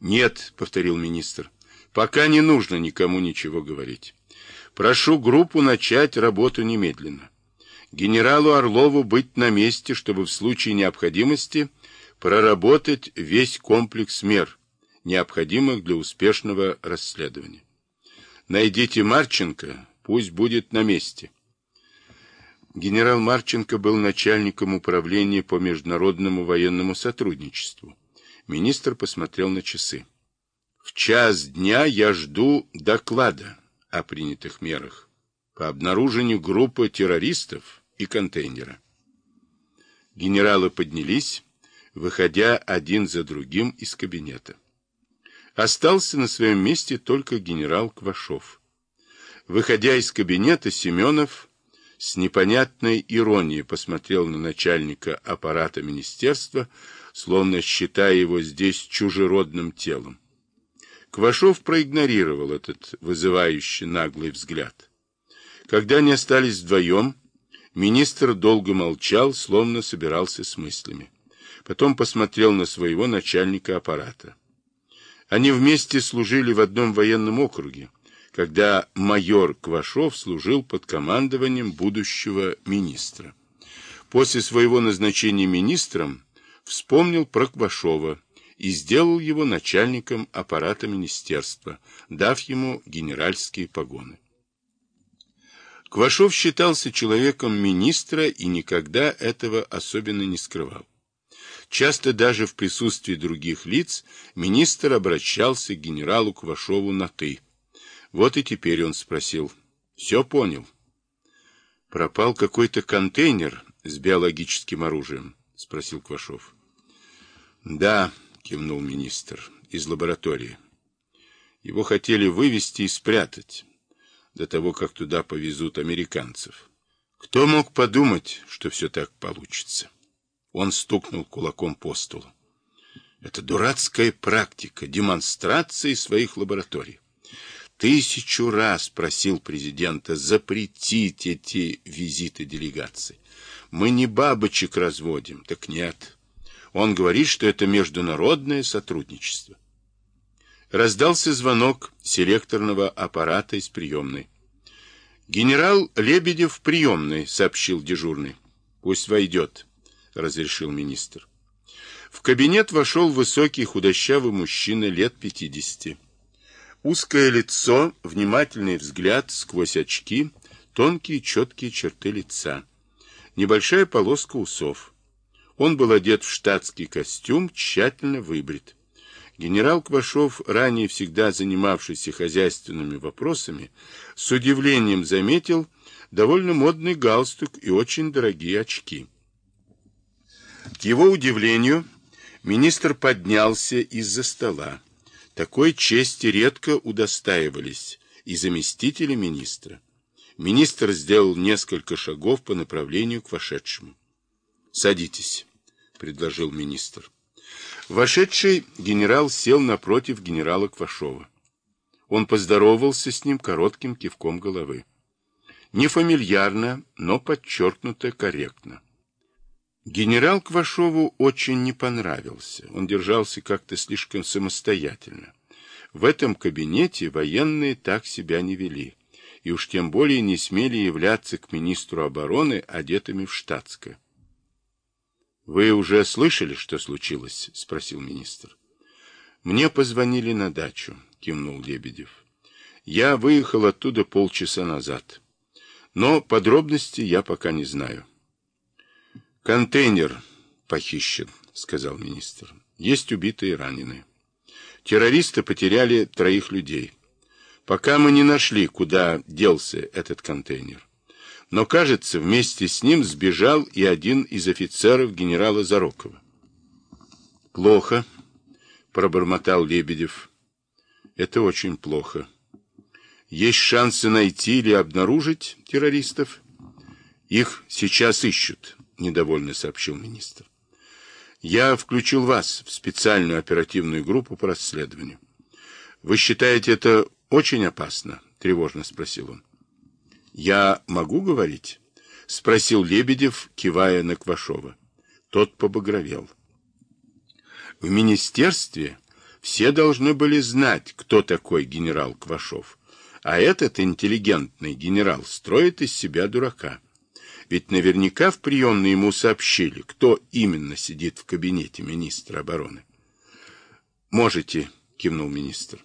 Нет, повторил министр, пока не нужно никому ничего говорить. Прошу группу начать работу немедленно. Генералу Орлову быть на месте, чтобы в случае необходимости проработать весь комплекс мер, необходимых для успешного расследования. Найдите Марченко, пусть будет на месте. Генерал Марченко был начальником управления по международному военному сотрудничеству. Министр посмотрел на часы. В час дня я жду доклада о принятых мерах по обнаружению группы террористов и контейнера. Генералы поднялись, выходя один за другим из кабинета. Остался на своем месте только генерал Квашов. Выходя из кабинета, Семенов с непонятной иронией посмотрел на начальника аппарата министерства, словно считая его здесь чужеродным телом. Квашов проигнорировал этот вызывающий наглый взгляд. Когда они остались вдвоем, министр долго молчал, словно собирался с мыслями. Потом посмотрел на своего начальника аппарата. Они вместе служили в одном военном округе, когда майор Квашов служил под командованием будущего министра. После своего назначения министром вспомнил про Квашова, и сделал его начальником аппарата министерства, дав ему генеральские погоны. Квашов считался человеком министра и никогда этого особенно не скрывал. Часто даже в присутствии других лиц министр обращался к генералу Квашову на «ты». Вот и теперь он спросил. «Все понял?» «Пропал какой-то контейнер с биологическим оружием?» — спросил Квашов. «Да», кивнул министр, из лаборатории. Его хотели вывести и спрятать до того, как туда повезут американцев. Кто мог подумать, что все так получится? Он стукнул кулаком по столу. Это дурацкая практика демонстрации своих лабораторий. Тысячу раз просил президента запретить эти визиты делегаций. Мы не бабочек разводим, так нет. Он говорит, что это международное сотрудничество. Раздался звонок селекторного аппарата из приемной. «Генерал Лебедев в приемной», — сообщил дежурный. «Пусть войдет», — разрешил министр. В кабинет вошел высокий худощавый мужчина лет пятидесяти. Узкое лицо, внимательный взгляд сквозь очки, тонкие четкие черты лица. Небольшая полоска усов. Он был одет в штатский костюм, тщательно выбрит. Генерал Квашов, ранее всегда занимавшийся хозяйственными вопросами, с удивлением заметил довольно модный галстук и очень дорогие очки. К его удивлению, министр поднялся из-за стола. Такой чести редко удостаивались и заместители министра. Министр сделал несколько шагов по направлению к вошедшему. «Садитесь». — предложил министр. Вошедший генерал сел напротив генерала Квашова. Он поздоровался с ним коротким кивком головы. Не фамильярно, но подчеркнуто корректно. Генерал Квашову очень не понравился. Он держался как-то слишком самостоятельно. В этом кабинете военные так себя не вели, и уж тем более не смели являться к министру обороны одетыми в штатское. Вы уже слышали, что случилось? спросил министр. Мне позвонили на дачу, кивнул Лебедев. Я выехал оттуда полчаса назад. Но подробности я пока не знаю. Контейнер похищен, сказал министр. Есть убитые и раненые. Террористы потеряли троих людей. Пока мы не нашли, куда делся этот контейнер но, кажется, вместе с ним сбежал и один из офицеров генерала Зарокова. «Плохо», — пробормотал Лебедев. «Это очень плохо. Есть шансы найти или обнаружить террористов?» «Их сейчас ищут», — недовольно сообщил министр. «Я включил вас в специальную оперативную группу по расследованию. Вы считаете это очень опасно?» — тревожно спросил он. «Я могу говорить?» — спросил Лебедев, кивая на Квашова. Тот побагровел. В министерстве Все должны были знать, кто такой генерал Квашов. А этот интеллигентный генерал строит из себя дурака. Ведь наверняка в приемной ему сообщили, кто именно сидит в кабинете министра обороны. «Можете», — кивнул министр.